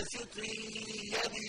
بَاسِطِ